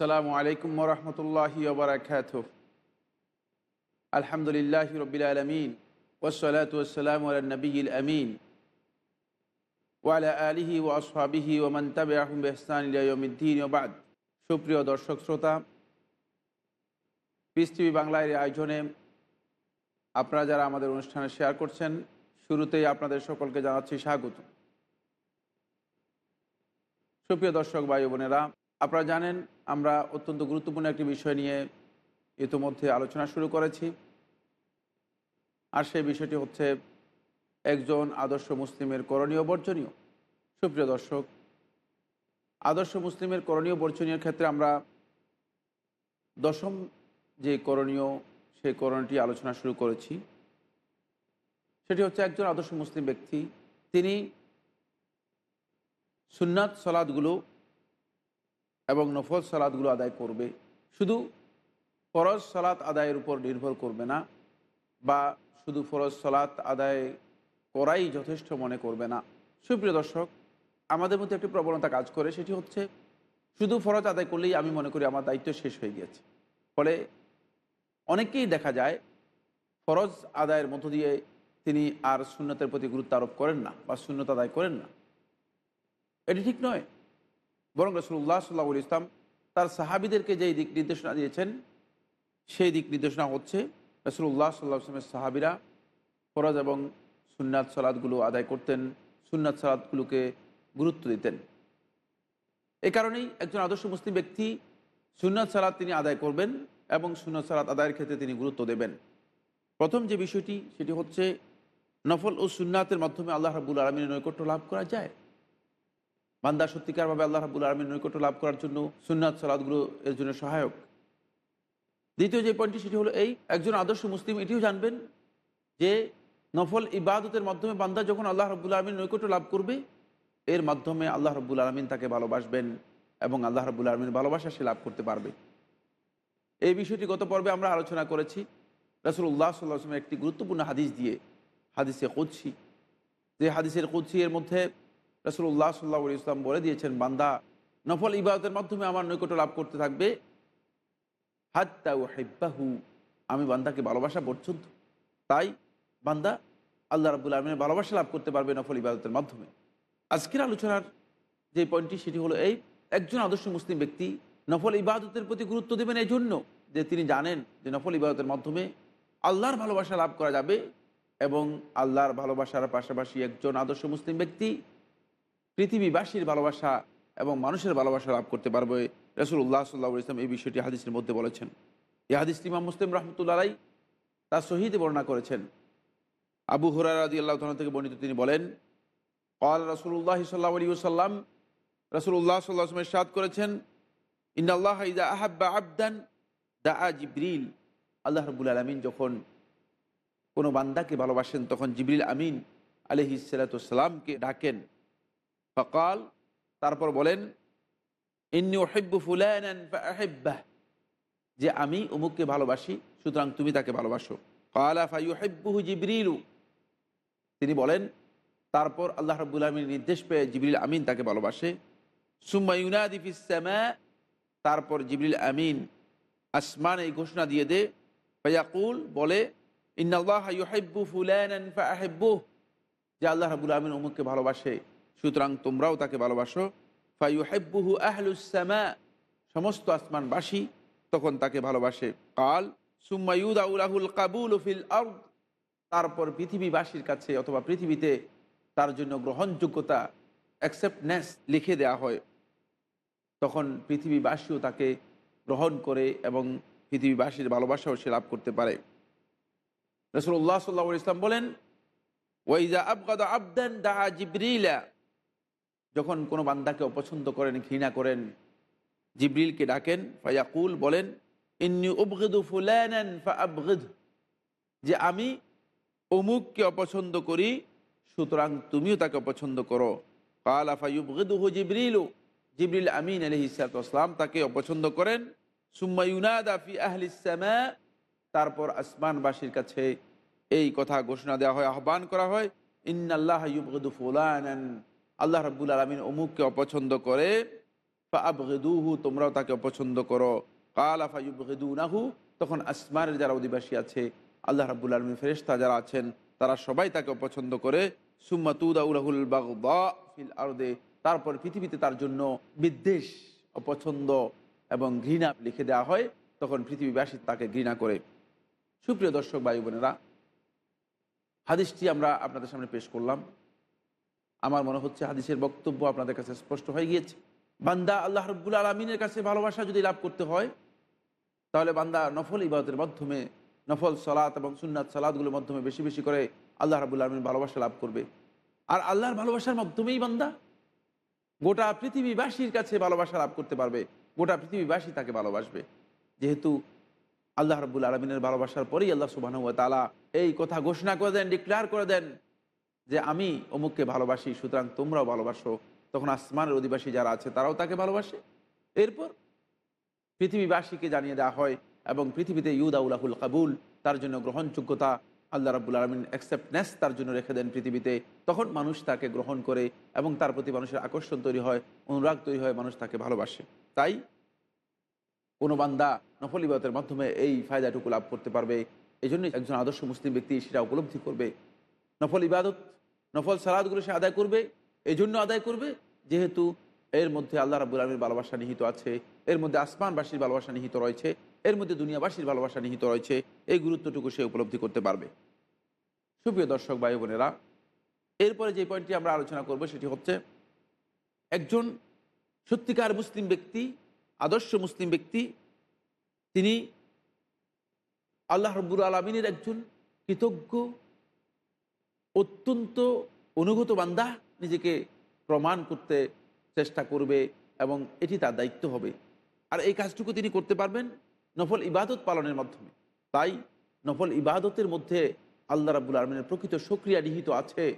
আসসালামু আলাইকুম রহমতুল্লাহি আলহামদুলিল্লাহ রবিল আলমিন ওসলাত ওসালাম নবীল আমিন। ওয়ালা আলিহি ও ওমান তাবে আহম বেহসানুদ্দিন ওবাদ সুপ্রিয় দর্শক শ্রোতা পিস টিভি বাংলার আয়োজনে আপনারা যারা আমাদের অনুষ্ঠানে শেয়ার করছেন, শুরুতেই আপনাদের সকলকে জানাচ্ছি স্বাগত। সুপ্রিয় দর্শক, ভাই বোনেরা আপনারা জানেন, আমরা অত্যন্ত গুরুত্বপূর্ণ একটি বিষয় নিয়ে ইতিমধ্যে আলোচনা শুরু করেছি। আর সেই বিষয়টি হচ্ছে একজন আদর্শ মুসলিমের করণীয় বর্জনীয়। সুপ্রিয় দর্শক, আদর্শ মুসলিমের করণীয় বর্জনীয় ক্ষেত্রে আমরা দশম যে করণীয়, সেই করণীয়টি আলোচনা শুরু করেছি। সেটি হচ্ছে একজন আদর্শ মুসলিম ব্যক্তি, তিনি সুন্নাত সলাদগুলো এবং নফল সালাদগুলো আদায় করবে। শুধু ফরজ সালাত আদায়ের উপর নির্ভর করবে না বা শুধু ফরজ সালাত আদায় করাই যথেষ্ট মনে করবে না। সুপ্রিয় দর্শক, আমাদের মধ্যে একটি প্রবণতা কাজ করে, সেটি হচ্ছে শুধু ফরজ আদায় করলেই আমি মনে করি আমার দায়িত্ব শেষ হয়ে গিয়েছে। ফলে অনেকেই দেখা যায় ফরজ আদায়ের মধ্য দিয়ে তিনি আর শূন্যতের প্রতি গুরুত্ব আরোপ করেন না বা শূন্যতা আদায় করেন না। এটি ঠিক নয়। বরং রসুল্লাহ সাল্লাহ ইসলাম তার সাহাবিদেরকে যেই দিক নির্দেশনা দিয়েছেন, সেই দিক নির্দেশনা হচ্ছে রসুল্লাহ সাল্লাহ ইসলামের সাহাবিরা ফরজ এবং সুন্নাত সালাদগুলো আদায় করতেন, সুন্নাত সালাদগুলোকে গুরুত্ব দিতেন। এই কারণেই একজন আদর্শ মুসলিম ব্যক্তি সুন্নাত সালাদ তিনি আদায় করবেন এবং সুন্নাত সালাদ আদায়ের ক্ষেত্রে তিনি গুরুত্ব দেবেন। প্রথম যে বিষয়টি, সেটি হচ্ছে নফল ও সুন্নাতের মাধ্যমে আল্লাহ রাবুল আলমীর নৈকট্য লাভ করা যায়। বান্দা সত্যিকারভাবে আল্লাহ রাবুল আলমীর নৈকট্য লাভ করার জন্য সুন্নাত সালাদগুলো এর জন্য সহায়ক। দ্বিতীয় যে পয়েন্টটি সেটি হলো এই, একজন আদর্শ মুসলিম এটিও জানবেন যে নফল ইবাদতের মাধ্যমে বান্দা যখন আল্লাহ রব্বুল আলমীর নৈকট্য লাভ করবে, এর মাধ্যমে আল্লাহ রব্বুল আলমিন তাকে ভালোবাসবেন এবং আল্লাহ রব্বুল আলমীর ভালোবাসা সে লাভ করতে পারবে। এই বিষয়টি গত পর্বে আমরা আলোচনা করেছি। রসুল্লাহ সাল্লাহ আসলামের একটি গুরুত্বপূর্ণ হাদিস দিয়ে, হাদিসে কুৎসি যে হাদিসের কুৎসি এর মধ্যে রসুল্লাহ সাল্লাহ ইসলাম বলে দিয়েছেন, বান্দা নফল ইবাদতের মাধ্যমে আমার নৈকট্য লাভ করতে থাকবে। হাত্তা ও হেব্বাহু আমি বান্দাকে ভালোবাসা পর্যন্ত। তাই বান্দা আল্লাহ রাবুল আলমিনের ভালোবাসা লাভ করতে পারবে নফল ইবাদতের মাধ্যমে। আজকের আলোচনার যে পয়েন্টটি, সেটি হলো এই, একজন আদর্শ মুসলিম ব্যক্তি নফল ইবাদতের প্রতি গুরুত্ব দেবেন এই জন্য যে তিনি জানেন যে নফল ইবাদতের মাধ্যমে আল্লাহর ভালোবাসা লাভ করা যাবে এবং আল্লাহর ভালোবাসার পাশাপাশি একজন আদর্শ মুসলিম ব্যক্তি পৃথিবীবাসীর ভালোবাসা এবং মানুষের ভালোবাসা লাভ করতে পারবে রসুল্লাহ সাল্লাহ ইসলাম এই বিষয়টি হাদিসের মধ্যে বলেছেন। এই হাদিসটি ইমাম মুসলিম রহমতুল্লাহ তার শহীদে বর্ণনা করেছেন। আবু হুরারাদি আল্লাহ থেকে বর্ণিত তিনি বলেন কল রসুল্লাহ সাল্লাহ আলী সাল্লাম রসুল্লাহ সাল্লাহ সাদ করেছেন ইন্নআল্লাহ ইদা আহাব্বা আবদান দা জিব্রিল। আল্লাহ রবুল আলমিন যখন কোনো বান্দাকে ভালোবাসেন, তখন জিবরিল আমিন আলহি সালাতামকে ডাকেন। ফকাল তারপর বলেন, ইন্নি ওহেব্বু ফুলায়নান ফাহিব্বাহ যে আমি অমুককে ভালোবাসি, সুতরাং তুমি তাকে ভালোবাসো। কালা ফাইহেব্বুহু জিবরিলু। তিনি বলেন, তারপর আল্লাহ রব্বুল আলমীর নির্দেশ পেয়ে জিবরিল আমিন তাকে ভালোবাসে। সুম্মা ইউনাদিফিসামা তারপর জিবরিল আমিন আসমান এই ঘোষণা দিয়ে দে। ফায়াকুল, বলে, ইন্নাল্লাহ ইউহেব্বু ফুলানান ফাহিব্বুহ যে আল্লাহ রাবুল আলমিন অমুককে ভালোবাসে। সুতরাং তোমরাও তাকে ভালোবাসো। ফাইহেব্বুহু আহলুসামা সমস্ত আসমানবাসী তখন তাকে ভালোবাসে। কাল সুম্মায়ুদ আউলাহুল কাবুল ফিল আর্দ, তারপর পৃথিবীবাসীর কাছে অথবা পৃথিবীতে তার জন্য গ্রহণযোগ্যতা অ্যাকসেপ্টনেস লিখে দেয়া হয়। তখন পৃথিবীবাসীও তাকে গ্রহণ করে এবং পৃথিবীবাসীর ভালোবাসাও সে লাভ করতে পারে। রসুল্লাহ সাল্লা ইসলাম বলেন ওয়াইজা আবগাদ আবদান দাহা জিব্রিলা। যখন কোনো বান্দাকে অপছন্দ করেন, ঘৃণা করেন, জিব্রিলকে ডাকেন, ফায়াকুল বলেন, ইন্নি উবগিদু ফুলানান ফা আবগিদ যে আমি অমুককে অপছন্দ করি, সুতরাং তুমিও তাকে অপছন্দ করো। কালা ফাইবগিদুহু জিব্রিলু। জিবরিল আমিন আলহি সালাম তাকে অপছন্দ করেন। সুম্মা ইউনাদা ফি আহলিসামা তারপর আসমানবাসীর কাছে এই কথা ঘোষণা দেওয়া হয়, আহ্বান করা হয়, ইন্নাল্লাহ ইউবগিদু ফুলানান। আল্লাহ রাব্বুল আলমিন অমুককে অপছন্দ করে ফাবগিদুহু তোমরাও তাকে অপছন্দ করো। কালা ফাইবগিদুনাহু তখন আসমানের যারা অধিবাসী আছে, আল্লাহ রাব্বুল আলমী ফেরেস্তা যারা আছেন, তারা সবাই তাকে অপছন্দ করে। সুম্মা তুদাউলাহুল বাগদা ফিল আরদে, তারপর পৃথিবীতে তার জন্য বিদ্বেষ, অপছন্দ এবং ঘৃণা লিখে দেওয়া হয়, তখন পৃথিবীবাসী তাকে ঘৃণা করে। সুপ্রিয় দর্শক ভাই বোনেরা, হাদিসটি আমরা আপনাদের সামনে পেশ করলাম। আমার মনে হচ্ছে হাদিসের বক্তব্য আপনাদের কাছে স্পষ্ট হয়ে গিয়েছে। বান্দা আল্লাহ রব্বুল আলমিনের কাছে ভালোবাসা যদি লাভ করতে হয়, তাহলে বান্দা নফল ইবাদতের মাধ্যমে, নফল সালাত এবং সুন্নাত সালাদগুলোর মাধ্যমে বেশি বেশি করে আল্লাহ রাবুল আলমিন ভালোবাসা লাভ করবে। আর আল্লাহর ভালোবাসার মাধ্যমেই বান্দা গোটা পৃথিবীবাসীর কাছে ভালোবাসা লাভ করতে পারবে, গোটা পৃথিবীবাসী তাকে ভালোবাসবে। যেহেতু আল্লাহ রাবুল আলমিনের ভালোবাসার পরেই আল্লাহ সুবাহ তালা এই কথা ঘোষণা করে দেন ডিক্লেয়ার করে দেন যে আমি অমুককে ভালোবাসি, সুতরাং তোমরাও ভালোবাসো। তখন আসমানের অধিবাসী যারা আছে, তারাও তাকে ভালোবাসে। এরপর পৃথিবীবাসীকে জানিয়ে দেওয়া হয় এবং পৃথিবীতে ইউদাউলাহুল কাবুল, তার জন্য গ্রহণযোগ্যতা আল্লাহ রাবুল আলমিন অ্যাকসেপ্টনেস তার জন্য রেখে দেন পৃথিবীতে। তখন মানুষ তাকে গ্রহণ করে এবং তার প্রতি মানুষের আকর্ষণ তৈরি হয়, অনুরাগ তৈরি হয়, মানুষ তাকে ভালোবাসে। তাই কোনো বান্দা নফল মাধ্যমে এই ফায়দাটুকু লাভ করতে পারবে। এই একজন আদর্শ মুসলিম ব্যক্তি সেটা উপলব্ধি করবে। নফল ইবাদত নফল সালাদগুলো সে আদায় করবে এই জন্য আদায় করবে, যেহেতু এর মধ্যে আল্লাহ রাবুল আলমীর ভালোবাসা নিহিত আছে, এর মধ্যে আসমানবাসীর ভালোবাসা নিহিত রয়েছে, এর মধ্যে দুনিয়াবাসীর ভালোবাসা নিহিত রয়েছে, এই গুরুত্বটুকু সে উপলব্ধি করতে পারবে। সুপ্রিয় দর্শক, ভাই বোনেরা, এরপরে যে পয়েন্টটি আমরা আলোচনা করব সেটি হচ্ছে, একজন সত্যিকার মুসলিম ব্যক্তি, আদর্শ মুসলিম ব্যক্তি, তিনি আল্লাহ রব্বুল আলমিনের একজন কৃতজ্ঞ অত্যন্ত অনুগত বান্দা নিজেকে প্রমাণ করতে চেষ্টা করবে এবং এটি তার দায়িত্ব হবে। আর এই কাজটুকু তিনি করতে পারবেন নফল ইবাদত পালনের মাধ্যমে। তাই নফল ইবাদতের মধ্যে আল্লাহ রাবুল আলমিনের প্রকৃত সক্রিয়া নিহিত আছে।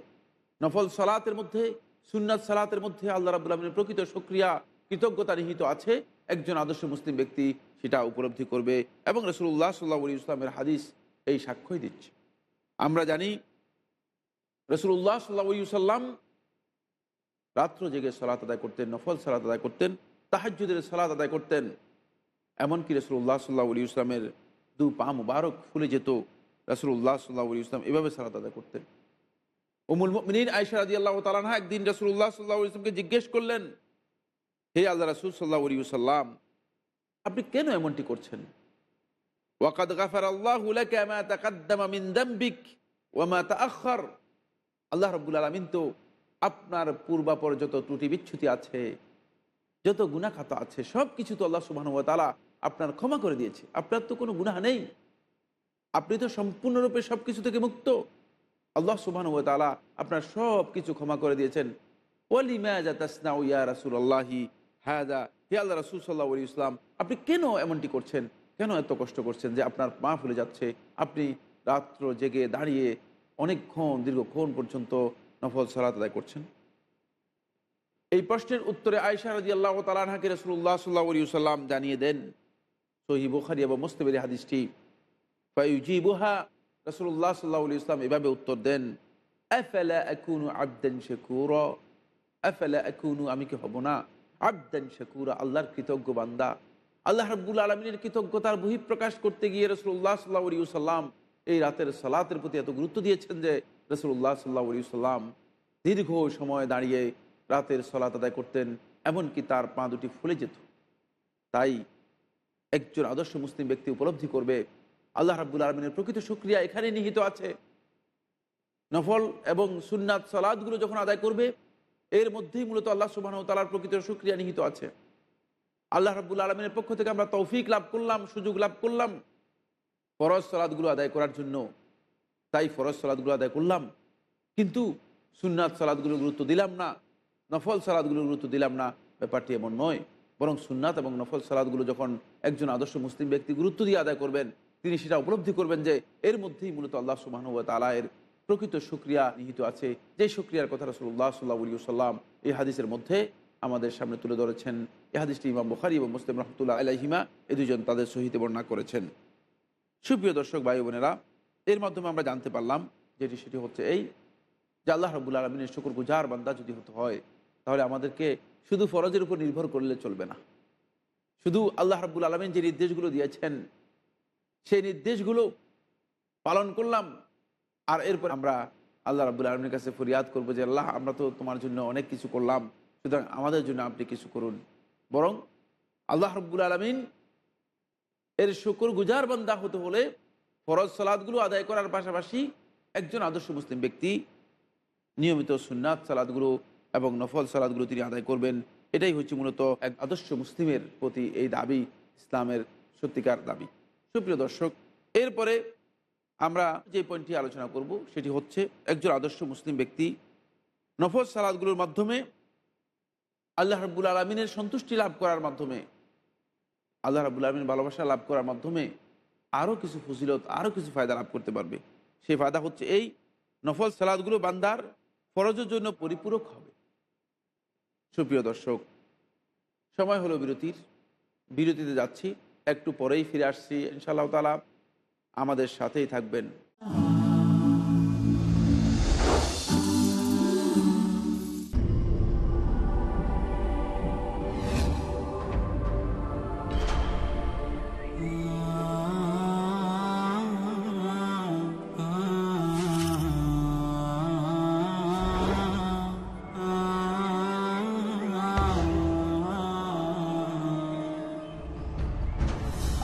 নফল সালাতের মধ্যে, সুন্নাত সালাতের মধ্যে আল্লাহ রাবুল আলমিনের প্রকৃত সক্রিয়া কৃতজ্ঞতা নিহিত আছে। একজন আদর্শ মুসলিম ব্যক্তি সেটা উপলব্ধি করবে এবং রসুল্লাহ সাল্লাহ ইসলামের হাদিস এই সাক্ষ্যই দিচ্ছে। আমরা জানি রসুল্লাহ সাল্লাহ সাল্লাম রাত্র জেগে সলাত আদায় করতেন, নফল সালাত আদায় করতেন তাহাজুদের সালাত আদায় করতেন। এমনকি রসুল্লাহ সাল্লাহ আলী ইসলামের দু পা মুবারক ফুলে যেত রসুল্লাহ সাল্লাহ আলী ইসলাম এভাবে সালাত আদায় করতেন। উমুল মিন আয়সা রাজি আল্লাহ তালানহা একদিন রসুল্লাহ সাল্লাহ ইসলামকে জিজ্ঞেস করলেন, হে আল্লাহ রসুল সাল্লাহ আলী সাল্লাম আপনি কেন এমনটি করছেন? ওয়াকাদ গাফার আল্লাহ মিন দাম্বিক ওয়ামা তাআখার আল্লাহ রব্বুল আলমিন তো আপনার পূর্বাপর যত ত্রুটি বিচ্ছুতি আছে, যত গুণাখাত আছে সব কিছু তো আল্লাহ তালা আপনার ক্ষমা করে দিয়েছে। আপনার তো কোনো গুনাহ নেই। আপনি তো সম্পূর্ণরূপে সব কিছু থেকে মুক্ত। আল্লাহ তালা আপনার সব কিছু ক্ষমা করে দিয়েছেন। ওয়ালি মায়াজা তাসনা ইয়া রাসুল আল্লাহি হায়দা হে আল্লাহ রাসুল সাল্লাহ আলী ইসলাম আপনি কেন এমনটি করছেন? কেন এত কষ্ট করছেন যে আপনার পা ফুলে যাচ্ছে? আপনি রাত্র জেগে দাঁড়িয়ে অনেকক্ষণ দীর্ঘক্ষণ পর্যন্ত নফল সালাত আদায় করছেন। এই প্রশ্নের উত্তরে আয়সা রাজি আল্লাহ তালাহাকে রসুল্লাহ সাল্লাহ সাল্লাম জানিয়ে দেন সহি বুখারি এবং মোস্তবের হাদিসটি ফাইজিবুহা রসুল্লাহ সাল্লাহ ইসলাম এভাবে উত্তর দেন আমি কি হব না? আবদান শেকুর, আল্লাহর কৃতজ্ঞ বান্দা। আল্লাহ রাব্বুল আলমিনের কৃতজ্ঞতার বহিঃপ্রকাশ করতে গিয়ে রসুল্লাহ সাল্লাহ সাল্লাম এই রাতের সালাতের প্রতি এত গুরুত্ব দিয়েছেন যে রসুল্লাহ সাল্লাহ সাল্লাম দীর্ঘ সময় দাঁড়িয়ে রাতের সলাত আদায় করতেন, এমনকি তার পা দুটি ফুলে যেত। তাই একজন আদর্শ মুসলিম ব্যক্তি উপলব্ধি করবে, আল্লাহ রাব্বুল আলমিনের প্রকৃত সুক্রিয়া এখানে নিহিত আছে। নফল এবং সুন্নাত সলাদগুলো যখন আদায় করবে, এর মধ্যেই মূলত আল্লাহ সুবাহ তালার প্রকৃত সুক্রিয়া নিহিত আছে। আল্লাহ রাব্বুল আলমিনের পক্ষ থেকে আমরা তৌফিক লাভ করলাম, সুযোগ লাভ করলাম। ফরজ সলাদগুলো আদায় করার জন্য। তাই ফরজ সলাদগুলো আদায় করলাম। কিন্তু সুন্নাত সালাদগুলো গুরুত্ব দিলাম না, নফল সালাদগুলো গুরুত্ব দিলাম না, ব্যাপারটি এমন নয়। বরং সুন্নাত এবং নফল সালাদগুলো যখন একজন আদর্শ মুসলিম ব্যক্তি গুরুত্ব দিয়ে আদায় করবেন, তিনি সেটা উপলব্ধি করবেন যে এর মধ্যেই মূলত আল্লাহ সুবাহানুব তালায়ের প্রকৃত সুক্রিয়া নিহিত আছে। যে সুক্রিয়ার কথা রসুল্লাহ সাল্লাহ সাল্লাম এই হাদিসের মধ্যে আমাদের সামনে তুলে ধরেছেন। এই হাদিসটি ইমাম বখারি এবং মুসলিম রহমতুল্লাহ আলাহিমা এ দুজন তাদের সহিতে বর্ণনা করেছেন। সুপ্রিয় দর্শক ভাই বোনেরা, এর মাধ্যমে আমরা জানতে পারলাম যেটি সেটি হচ্ছে এই যে আল্লাহ রবুল আলমিনের শুকুর গুজার বান্দা যদি হতে হয়, তাহলে আমাদেরকে শুধু ফরজের উপর নির্ভর করলে চলবে না। শুধু আল্লাহ রব্বুল আলমিন যে নির্দেশগুলো দিয়েছেন, সেই নির্দেশগুলো পালন করলাম, আর এরপর আমরা আল্লাহ রাবুল আলমীর কাছে ফরিয়াদ করব যে, আল্লাহ, আমরা তো তোমার জন্য অনেক কিছু করলাম, সুতরাং আমাদের জন্য আপনি কিছু করুন। বরং আল্লাহ রব্বুল আলমিন এর শুকুর গুজার বান্দা হতে হলে ফরজ সালাদগুলো আদায় করার পাশাপাশি একজন আদর্শ মুসলিম ব্যক্তি নিয়মিত সুন্নাত সালাদগুলো এবং নফল সালাদগুলো তিনি আদায় করবেন। এটাই হচ্ছে মূলত এক আদর্শ মুসলিমের প্রতি এই দাবি, ইসলামের সত্যিকার দাবি। সুপ্রিয় দর্শক, এরপরে আমরা যে পয়েন্টটি আলোচনা করব সেটি হচ্ছে একজন আদর্শ মুসলিম ব্যক্তি নফল সালাদগুলোর মাধ্যমে আল্লাহ রাবুল আলমিনের সন্তুষ্টি লাভ করার মাধ্যমে আল্লাহ রাবুল আলমিন ভালোবাসা লাভ করার মাধ্যমে আরও কিছু ফজিলত আরও কিছু ফায়দা লাভ করতে পারবে। সেই ফায়দা হচ্ছে এই নফল সালাদগুলো বান্দার ফরজের জন্য পরিপূরক হবে। সুপ্রিয় দর্শক, সময় হলো বিরতির। বিরতিতে যাচ্ছি, একটু পরেই ফিরে আসছি, ইনশাআল্লাহ তালা আমাদের সাথেই থাকবেন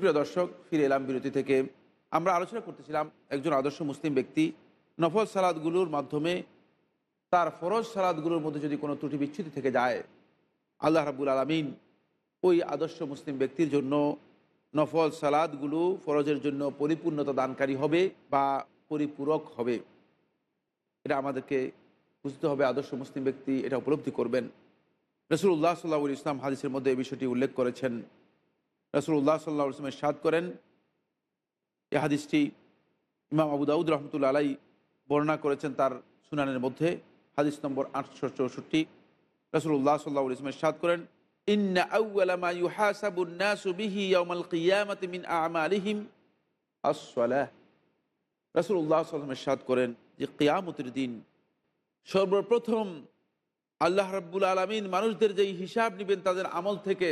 সুপ্রিয় দর্শক, ফিরে এলাম বিরতি থেকে। আমরা আলোচনা করতেছিলাম একজন আদর্শ মুসলিম ব্যক্তি, নফল সালাদগুলোর মাধ্যমে তার ফরজ সালাদগুলোর মধ্যে যদি কোনো ত্রুটি বিচ্ছুতি থেকে যায়, আল্লাহ রাবুল আলমিন ওই আদর্শ মুসলিম ব্যক্তির জন্য নফল সালাদগুলো ফরজের জন্য পরিপূর্ণতা দানকারী হবে বা পরিপূরক হবে। এটা আমাদেরকে বুঝতে হবে, আদর্শ মুসলিম ব্যক্তি এটা উপলব্ধি করবেন। রসুল্লাহ সাল্লাহ ইসলাম হাদিসের মধ্যে এই বিষয়টি উল্লেখ করেছেন। রসুল্লাহ সাল্লাহ ইসলামের সাদ করেন। এ হাদিসটি ইমাম আবু দাউদ রহমতুল্লা আলাই বর্ণনা করেছেন তার সুনানের মধ্যে। হাদিস নম্বর আটশো চৌষট্টি। রসুল্লাহ সাল্লাহ ইসলামের সাদ করেন সাদ করেন যে কিয়ামতের দিন সর্বপ্রথম আল্লাহ রাব্বুল আলমিন মানুষদের যেই হিসাব নেবেন তাদের আমল থেকে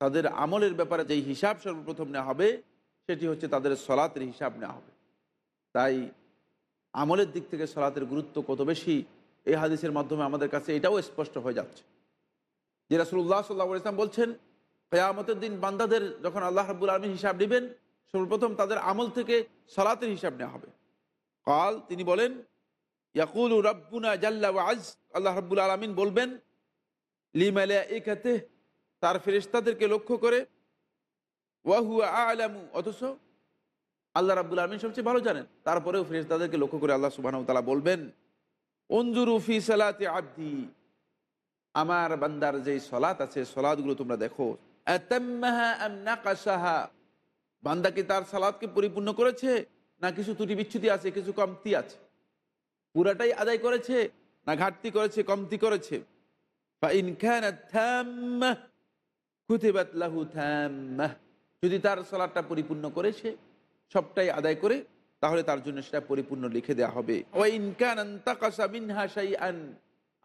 তাদের আমলের ব্যাপারে যেই হিসাব সর্বপ্রথম নেওয়া হবে, সেটি হচ্ছে তাদের সলাতের হিসাব নেওয়া হবে। তাই আমলের দিক থেকে সলাতের গুরুত্ব কত বেশি, এই হাদিসের মাধ্যমে আমাদের কাছে এটাও স্পষ্ট হয়ে যাচ্ছে। যে রাসুল্লাহ সাল্লাহ ইসলাম বলছেন, কেয়ামতের দিন বান্দাদের যখন আল্লাহ রাবুল আলমী হিসাব নেবেন, সর্বপ্রথম তাদের আমল থেকে সলাতের হিসাব নেওয়া হবে। কাল তিনি বলেন, ইয়াকুল রব্বুনা জাল্লা আজ। আল্লাহ রাবুল আলমিন বলবেন লিমালিয়া একাতে তার ফেরিস্তাদেরকে লক্ষ্য করে ওয়াহু আলামু অথচ আল্লাহ রাবুল আলমিন সবচেয়ে ভালো জানেন। তারপরেও ফেরিস্তাদেরকে লক্ষ্য করে আল্লাহ সুবাহ তালা বলবেন অঞ্জুরুফি সালাতে আব্দি আমার বান্দার যেই সলাত আছে সলাদগুলো তোমরা দেখো। বান্দা কি তার সালাদকে পরিপূর্ণ করেছে, না কিছু ত্রুটি বিচ্ছুতি আছে, কিছু কমতি আছে? পুরাটাই আদায় করেছে, না ঘাটতি করেছে, কমতি করেছে? বা ইনখান কুতিবাত লাহু থ্যাম্মাহ যদি তার সলাটটা পরিপূর্ণ করেছে সবটাই আদায় করে, তাহলে তার জন্য সেটা পরিপূর্ণ লিখে দেওয়া হবে। ও ইনকান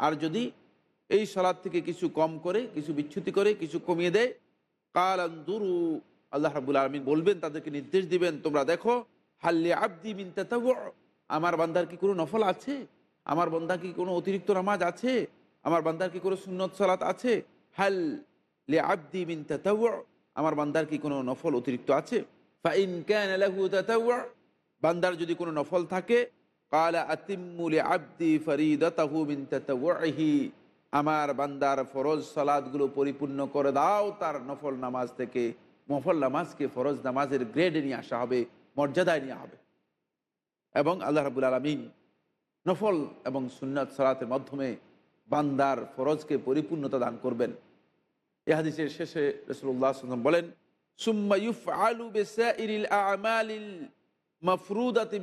আর যদি এই সলাদ থেকে কিছু কম করে, কিছু বিচ্ছুতি করে, কিছু কমিয়ে দেয় কাল দুরু আল্লাহ রাবুল আলমিন বলবেন, তাদেরকে নির্দেশ দিবেন, তোমরা দেখো হাল্লি আবদি মিন আমার বান্দার কি কোনো নফল আছে? আমার বান্দার কি কোনো অতিরিক্ত নামাজ আছে? আমার বান্দার কি কোনো সুন্নত সলাৎ আছে? হাল লে আব্দি মিন তাতাবু আমার বান্দার কি কোনো নফল অতিরিক্ত আছে? ফাইন ক্যান লাহু তাতাবু বান্দার যদি কোনো নফল থাকে, কালা আতিম্মুলে আব্দি ফরিদাতাহু মিন তাতাবুহি আমার বান্দার ফরজ সালাদগুলো পরিপূর্ণ করে দাও, তার নফল নামাজ থেকে, নফল নামাজকে ফরজ নামাজের গ্রেডে নিয়ে আসা হবে, মর্যাদায় নিয়ে হবে। এবং আল্লাহ রাবুল আলমিন নফল এবং সুন্নাত সালাতের মাধ্যমে বান্দার ফরজকে পরিপূর্ণতা দান করবেন। এ হাদিসের শেষে রসুল্লাহ সাল্লাম বলেন, সুম্মা ইউফ আলু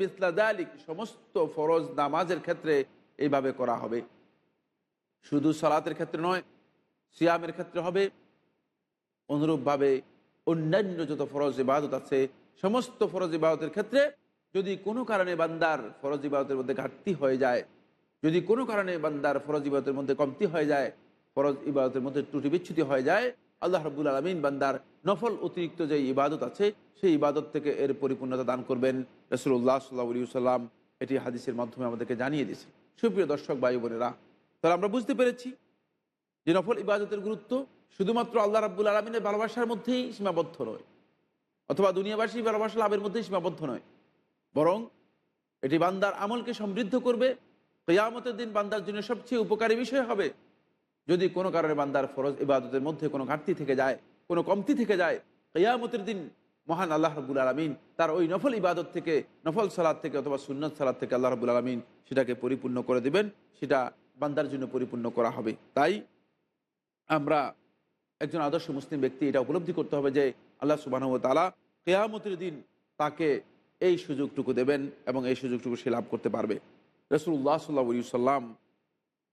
বিসলাদালিক সমস্ত ফরজ নামাজের ক্ষেত্রে এইভাবে করা হবে। শুধু সালাতের ক্ষেত্রে নয়, সিয়ামের ক্ষেত্রে হবে। অনুরূপভাবে অন্যান্য যত ফরজ ইবাদত আছে, সমস্ত ফরজ ইবাদতের ক্ষেত্রে যদি কোনো কারণে বান্দার ফরজ ইবাদতের মধ্যে ঘাটতি হয়ে যায়, যদি কোনো কারণে বান্দার ফরজ ইবাদতের মধ্যে কমতি হয়ে যায় ফরজ ইবাদতের মধ্যে ত্রুটি বিচ্ছুতি হয়ে যায়, আল্লাহ রবুল আলমিন বান্দার নফল অতিরিক্ত যে ইবাদত আছে, সেই ইবাদত থেকে এর পরিপূর্ণতা দান করবেন রসুল্লাহ সাল্লাহ সাল্লাম এটি হাদিসের মাধ্যমে আমাদেরকে জানিয়ে দিয়েছেন সুপ্রিয় দর্শক বায়ু বোনেরা, তাহলে আমরা বুঝতে পেরেছি যে নফল ইবাদতের গুরুত্ব শুধুমাত্র আল্লাহ রাব্বুল আলমিনের ভালোবাসার মধ্যেই সীমাবদ্ধ নয়, অথবা দুনিয়াবাসী ভালোবাসা লাভের মধ্যেই সীমাবদ্ধ নয়, বরং এটি বান্দার আমলকে সমৃদ্ধ করবে। কেয়ামতের দিন বান্দার জন্য সবচেয়ে উপকারী বিষয় হবে যদি কোনো কারণে বান্দার ফরজ ইবাদতের মধ্যে কোনো ঘাটতি থেকে যায়, কোনো কমতি থেকে যায়, কেয়ামতের দিন মহান আল্লাহ রবুল আলমিন তার ওই নফল ইবাদত থেকে, নফল সালাদ থেকে অথবা সুন্নত সালাদ থেকে আল্লাহ রবুল আলমিন সেটাকে পরিপূর্ণ করে দিবেন, সেটা বান্দার জন্য পরিপূর্ণ করা হবে। তাই আমরা একজন আদর্শ মুসলিম ব্যক্তি এটা উপলব্ধি করতে হবে যে আল্লাহ সুবাহ তালা কেয়ামতের দিন তাকে এই সুযোগটুকু দেবেন এবং এই সুযোগটুকু সে লাভ করতে পারবে। রসুল্লাহ সাল্লা সাল্লাম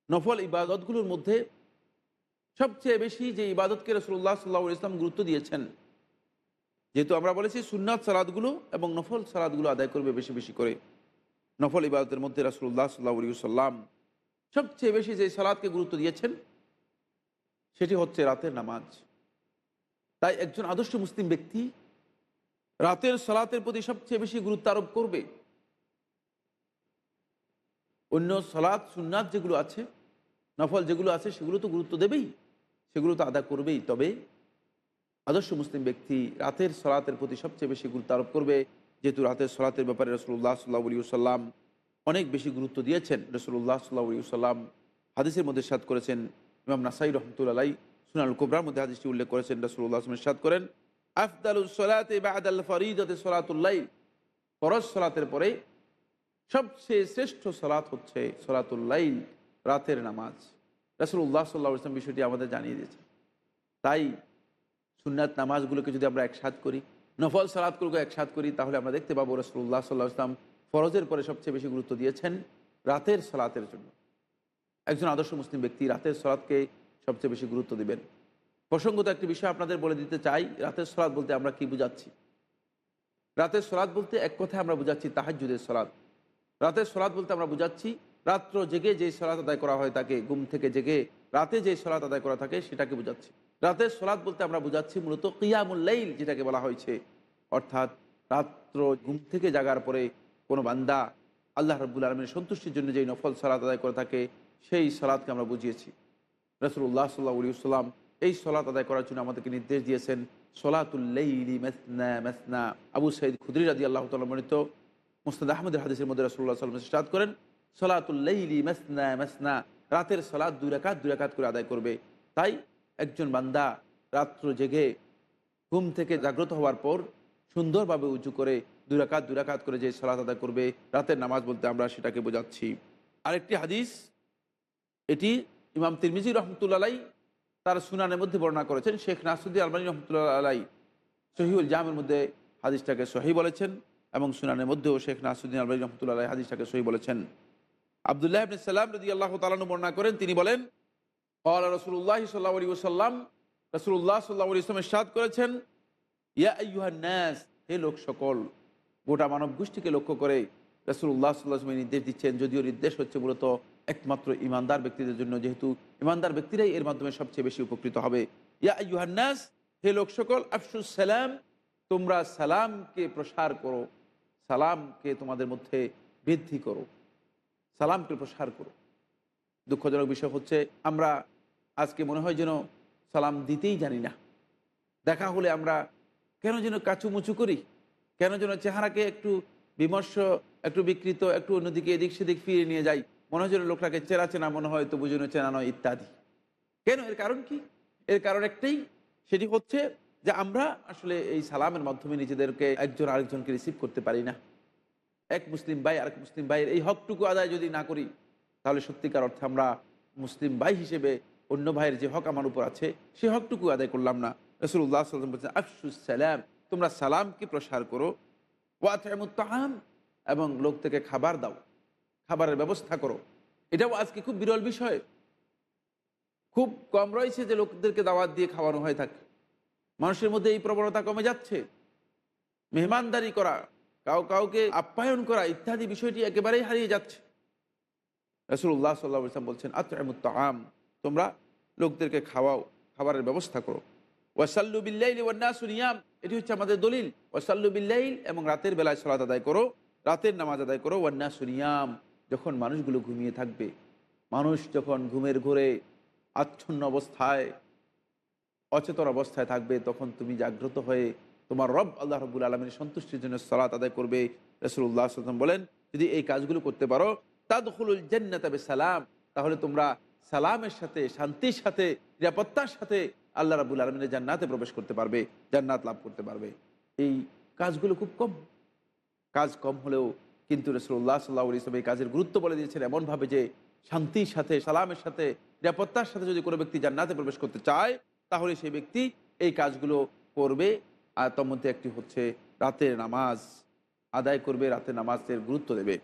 নফল ইবাদতগুলোর মধ্যে সবচেয়ে বেশি যে ইবাদতকে রসুল্লাহ সাল্লাহ ইসলাম গুরুত্ব দিয়েছেন, যেহেতু আমরা বলেছি সুন্নাত সালাদগুলো এবং নফল সালাদগুলো আদায় করবে বেশি বেশি করে। নফল ইবাদতের মধ্যে রসুল্লাহ সাল্লাহ সাল্লাম সবচেয়ে বেশি যে সালাদকে গুরুত্ব দিয়েছেন, সেটি হচ্ছে রাতের নামাজ। তাই একজন আদর্শ মুসলিম ব্যক্তি রাতের সালাতের প্রতি সবচেয়ে বেশি গুরুত্ব আরোপ করবে। অন্য সালাদ সুন্নাত যেগুলো আছে, নফল যেগুলো আছে, সেগুলো তো গুরুত্ব দেবেই। সেগুলো তো আদা করবেই। তবে আদর্শ মুসলিম ব্যক্তি রাতের সলাতের প্রতি সবচেয়ে বেশি গুরুত্ব আরোপ করবে। যেহেতু রাতের সলাতের ব্যাপারে রসুল্লাহ সাল্লাহ আলী সাল্লাম অনেক বেশি গুরুত্ব দিয়েছেন। রসুল্লাহ সাল্লাহ সাল্লাম হাদিসের মধ্যে সাদ করেছেন। ইমাম নাসাই রহমতুল্লাহ সুনাল কোবরার মধ্যে হাদিসটি উল্লেখ করেছেন। রসুল্লাহ আসলামের সাদ করেন আফদালুল সলাতে বাদাল ফরিদতে সলাতুল্লাই ফরজ সলাতের পরে সবচেয়ে শ্রেষ্ঠ সলাত হচ্ছে সলাতুল্লাইল রাতের নামাজ। রসুল্লাহ সাল্লাহ ইসলাম বিষয়টি আমাদের জানিয়ে দিয়েছে তাই সুন্নাত নামাজগুলোকে যদি আমরা একসাথ করি, নফল সালাদগুলোকে একসাথ করি, তাহলে আমরা দেখতে পাবো রসুল্লাহ সাল্লাহ ইসলাম ফরজের পরে সবচেয়ে বেশি গুরুত্ব দিয়েছেন রাতের সলাতের জন্য। একজন আদর্শ মুসলিম ব্যক্তি রাতের সলাদকে সবচেয়ে বেশি গুরুত্ব দিবেন। প্রসঙ্গত একটি বিষয় আপনাদের বলে দিতে চাই, রাতের সলাদ বলতে আমরা কি বুঝাচ্ছি? রাতের সলাদ বলতে এক কথায় আমরা বুঝাচ্ছি তাহাজুদের সলাদ রাতের সলাদ বলতে আমরা বুঝাচ্ছি রাত্র জেগে যে সলাৎ আদায় করা হয় তাকে, ঘুম থেকে জেগে রাতে যে সলাৎ আদায় করা থাকে সেটাকে বোঝাচ্ছি। রাতের সলাদ বলতে আমরা বুঝাচ্ছি মূলত কিয়ামুল্লাইল যেটাকে বলা হয়েছে। অর্থাৎ রাত্র ঘুম থেকে জাগার পরে কোনো বান্দা আল্লাহ রব্বুল আলমের সন্তুষ্টির জন্য যেই নফল সলাৎ আদায় করে থাকে, সেই সলাৎকে আমরা বুঝিয়েছি। রসুল্লাহ সাল্লাহ সাল্লাম এই সলাৎ আদায় করার জন্য আমাদেরকে নির্দেশ দিয়েছেন সলাতুল্লাইলি মেসনা মেসনা। আবু সঈদ খুদরি রাজি আল্লাহ তালা মনিত মুস্তাদ আহমদের হাদিসের মধ্যে রসুল্লাহ সাল্লাম স্টার্ট করেন সলাতুল্লাইলি মেসনা মেসনা, রাতের সলাৎ দুই রাকাত দুই রাকাত করে আদায় করবে। তাই একজন বান্দা রাত্র জেগে ঘুম থেকে জাগ্রত হওয়ার পর সুন্দরভাবে উঁচু করে দুরাকাত দুরাকাত করে যে সলাত আদায় করবে, রাতের নামাজ বলতে আমরা সেটাকে বোঝাচ্ছি। আরেকটি হাদিস, এটি ইমাম তিরমিজি রহমতুল্লাহ তার সুনানের মধ্যে বর্ণনা করেছেন। শেখ নাসুদ্দিন আলমানি রহমতুল্লাহ আলাই সহিউল জামের মধ্যে হাদিসটাকে সহি বলেছেন এবং সুনানের মধ্যেও শেখ নাসুদ্দিন আলমানি রহমতুল্লাহ হাদিসটাকে সহি বলেছেন। আবদুল্লাহ আবিন সাল্লাম রদি আল্লাহ তালানু বর্ণনা করেন, তিনি বলেন আল্লাহ রসুল্লাহ সাল্লাহ আলী সাল্লাম রসুল্লাহ সাল্লা আলী ইসলামের সাদ করেছেন, ইয়া হে লোক সকল, গোটা মানব গোষ্ঠীকে লক্ষ্য করে রসুল্লাহ সাল্লাহমের নির্দেশ দিচ্ছেন, যদিও নির্দেশ হচ্ছে মূলত একমাত্র ইমানদার ব্যক্তিদের জন্য, যেহেতু ইমানদার ব্যক্তিরাই এর মাধ্যমে সবচেয়ে বেশি উপকৃত হবে। ইয়া ইউহান্নাস হে লোক সকল, আফসুস সালাম, তোমরা সালামকে প্রসার করো, সালামকে তোমাদের মধ্যে বৃদ্ধি করো। সালামকে প্রসার করো। দুঃখজনক বিষয় হচ্ছে, আমরা আজকে মনে হয় যেন সালাম দিতেই জানি না। দেখা হলে আমরা কেন যেন কাচুমুচু করি? কেন যেন চেহারাকে একটু বিমর্ষ, একটু বিকৃত, একটু অন্যদিকে এদিক সেদিক ফিরে নিয়ে যাই। মনে হয় যেন লোকটাকে চেনা চেনা, মনে হয় তো বুঝনো চেনা নয় ইত্যাদি। কেন? এর কারণ কি? এর কারণ একটাই, সেটি হচ্ছে যে আমরা আসলে এই সালামের মাধ্যমে নিজেদেরকে একজন আরেকজনকে রিসিভ করতে পারি না। এক মুসলিম ভাই, আরেক মুসলিম ভাইয়ের এই হকটুকু আদায় যদি না করি, তাহলে সত্যিকার অর্থে আমরা মুসলিম ভাই হিসেবে অন্য ভাইয়ের যে হক আমার উপর আছে, সে হকটুকু আদায় করলাম না। রসুল্লাহ সাল্লাম বলছেন, আফসুস সালাম, তোমরা সালামকে প্রসার করো ওয়াতাম এবং লোক থেকে খাবার দাও, খাবারের ব্যবস্থা করো। এটাও আজকে খুব বিরল বিষয়। খুব কম রয়েছে যে লোকদেরকে দাওয়াত দিয়ে খাওয়ানো হয়ে থাকে। মানুষের মধ্যে এই প্রবণতা কমে যাচ্ছে। মেহমানদারি করা কাউ কাউকে আপ্যায়ন করা ইত্যাদি বিষয়টি একেবারেই হারিয়ে যাচ্ছে। রসুল্লাহ সাল্লাহ ইসলাম বলছেন আতমুত্তাম তোমরা লোকদেরকে খাওয়াও, খাবারের ব্যবস্থা করো। ওয়াসাল্লু বিল্লাইল ওয়ান্নাসুনিয়াম এটি হচ্ছে আমাদের দলিল। ওয়াসাল্লু বিল্লাইল এবং রাতের বেলায় সলাত আদায় করো, রাতের নামাজ আদায় করো ওয়ান্নাসুনিয়াম যখন মানুষগুলো ঘুমিয়ে থাকবে। মানুষ যখন ঘুমের ঘোরে, আচ্ছন্ন অবস্থায়, অচেতন অবস্থায় থাকবে, তখন তুমি জাগ্রত হয়ে তোমার রব আল্লাহ রবুল আলমীর সন্তুষ্টির জন্য সালাত আদায় করবে। রসুল্লাহ আসলাম বলেন, যদি এই কাজগুলো করতে পারো তাদুল জান্নাতাবে সালাম তাহলে তোমরা সালামের সাথে, শান্তির সাথে, নিরাপত্তার সাথে আল্লাহ রাবুল আলমিনের জান্নাতে প্রবেশ করতে পারবে, জান্নাত লাভ করতে পারবে। এই কাজগুলো খুব কম। কাজ কম হলেও কিন্তু রসুল্লাহ সাল্লাহ ইসলাম এই কাজের গুরুত্ব বলে দিয়েছেন এমনভাবে যে শান্তির সাথে, সালামের সাথে, নিরাপত্তার সাথে যদি কোনো ব্যক্তি জান্নাতে প্রবেশ করতে চায়, তাহলে সেই ব্যক্তি এই কাজগুলো করবে আর তার মধ্যে একটি হচ্ছে, রাতের নামাজ, আদায় করবে, রাতের নামাজের গুরুত্ব দেবে।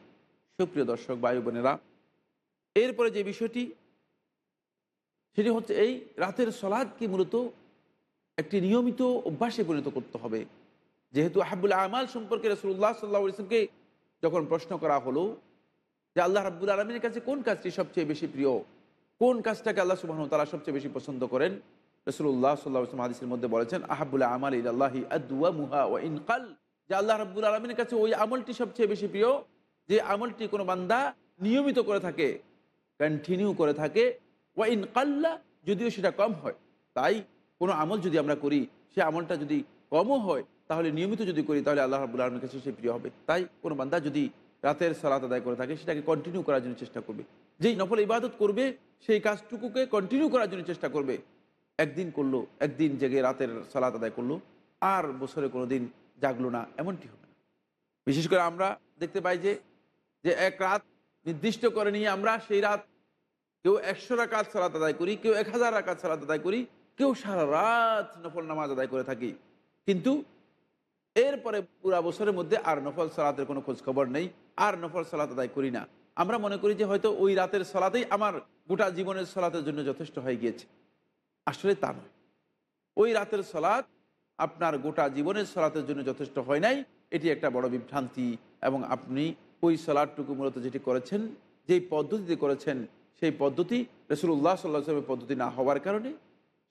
সুপ্রিয় দর্শক বায়ু বোনেরা, এরপরে যে বিষয়টি, সেটি হচ্ছে এই, রাতের সলাদকে মূলত? একটি নিয়মিত অভ্যাসে পরিণত করতে হবে। যেহেতু আহাবুল আমাল সম্পর্কে রসুল্লাহ সাল্লাহ ইসলামকে যখন প্রশ্ন করা হলো যে আল্লাহ রাব্বুল আলমীর কাছে কোন কাজটি সবচেয়ে বেশি প্রিয়? কোন কাজটাকে আল্লাহ সুবাহ তারা সবচেয়ে বেশি পছন্দ করেন? রসুল্লাহ সাল্লাহ হাদিসের মধ্যে বলেছেন আহাবুল্লাহ আমাল ইল্লাহি আদুয়া মুহা ও ইনকাল যে আল্লাহ রাব্বুল আলমিনের কাছে ওই আমলটি সবচেয়ে বেশি প্রিয়, যে আমলটি কোনো বান্দা নিয়মিত করে থাকে কন্টিনিউ করে থাকে, ওয়া ইন কাল্লা, যদিও সেটা কম হয়। তাই কোনো আমল যদি আমরা করি, সে আমলটা যদি কমও হয়, তাহলে নিয়মিত যদি করি, তাহলে আল্লাহ রাবুল আলমের কাছে সে প্রিয় হবে। তাই কোনো বান্দা যদি রাতের সালাত আদায় করে থাকে, সেটাকে কন্টিনিউ করার জন্য চেষ্টা করবে। যেই নফল ইবাদত করবে, সেই কাজটুকুকে কন্টিনিউ করার জন্য চেষ্টা করবে। একদিন করল, একদিন জেগে রাতের সালাত আদায় করল, আর বছরে কোনো দিন জাগলো না, এমনটি হবে না। বিশেষ করে আমরা দেখতে পাই যে যে এক রাত নির্দিষ্ট করে নিয়ে আমরা সেই রাত কেউ একশো রাকাত সালাত আদায় করি, কেউ এক হাজার রাকাত সালাত আদায় করি, কেউ সারা রাত নফল নামাজ আদায় করে থাকি। কিন্তু এরপরে পুরা বছরের মধ্যে আর নফল সালাতের কোনো খোঁজ খবর নেই, আর নফল সালাত আদায় করি না। আমরা মনে করি যে হয়তো ওই রাতের সালাতেই আমার গোটা জীবনের সালাতের জন্য যথেষ্ট হয়ে গিয়েছে। আসলে তা নয়। ওই রাতের সালাত আপনার গোটা জীবনের সলাতের জন্য যথেষ্ট হয় নাই। এটি একটা বড় বিভ্রান্তি এবং আপনি ওই সালাদটুকু মূলত যেটি করেছেন, যেই পদ্ধতিতে করেছেন, সেই পদ্ধতি রসুল্লাহ সাল্লাহ সাল্লামের পদ্ধতি না হওয়ার কারণে,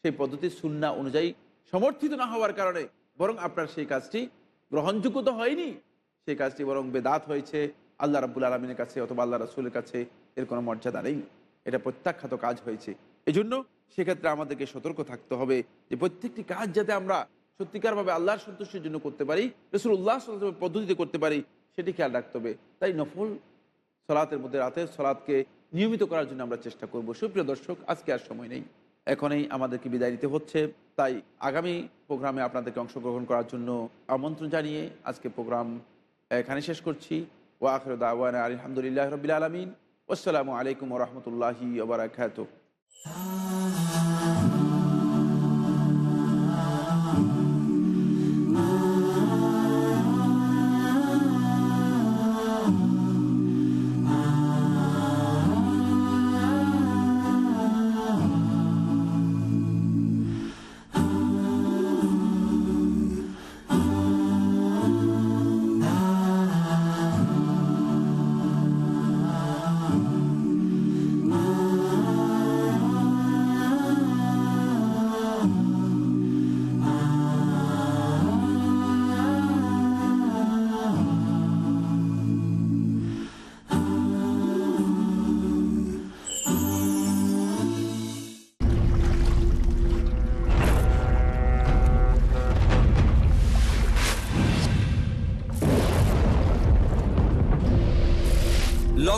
সেই পদ্ধতি সুন্না অনুযায়ী সমর্থিত না হওয়ার কারণে বরং আপনার সেই কাজটি গ্রহণযোগ্য তো হয়নি। সেই কাজটি বরং বেদাত হয়েছে। আল্লাহ রাবুল আলমিনের কাছে অথবা আল্লাহ রাসুলের কাছে এর কোনো মর্যাদা নেই। এটা প্রত্যাখ্যাত কাজ হয়েছে। এই জন্য সেক্ষেত্রে আমাদেরকে সতর্ক থাকতে হবে যে প্রত্যেকটি কাজ যাতে আমরা সত্যিকারভাবে আল্লাহর সন্তুষ্টির জন্য করতে পারি রসুল উল্লাহ সাল্লামের পদ্ধতিতে করতে পারি, সেটি খেয়াল রাখতে হবে। তাই নফল সলাতের মধ্যে রাতের সলাৎকে নিয়মিত করার জন্য আমরা চেষ্টা করব। সুপ্রিয় দর্শক, আজকে আর সময় নেই। এখনই আমাদেরকে বিদায় নিতে হচ্ছে। তাই আগামী প্রোগ্রামে আপনাদেরকে অংশগ্রহণ করার জন্য আমন্ত্রণ জানিয়ে আজকে প্রোগ্রাম এখানে শেষ করছি। ও আখর দাওয়ান আলহামদুলিল্লাহ রবিল আলমিন। আসসালামু আলাইকুম রহমতুল্লাহি ওবরাকাত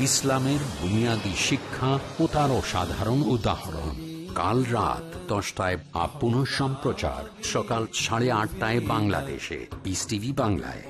ইসলামের বুনিয়াদী শিক্ষা ও তার অসাধারণ উদাহরণ। কাল রাত দশটায় আপন পুনঃ সম্প্রচার সকাল সাড়ে আটটায় বাংলাদেশে। পিস টিভি বাংলায়।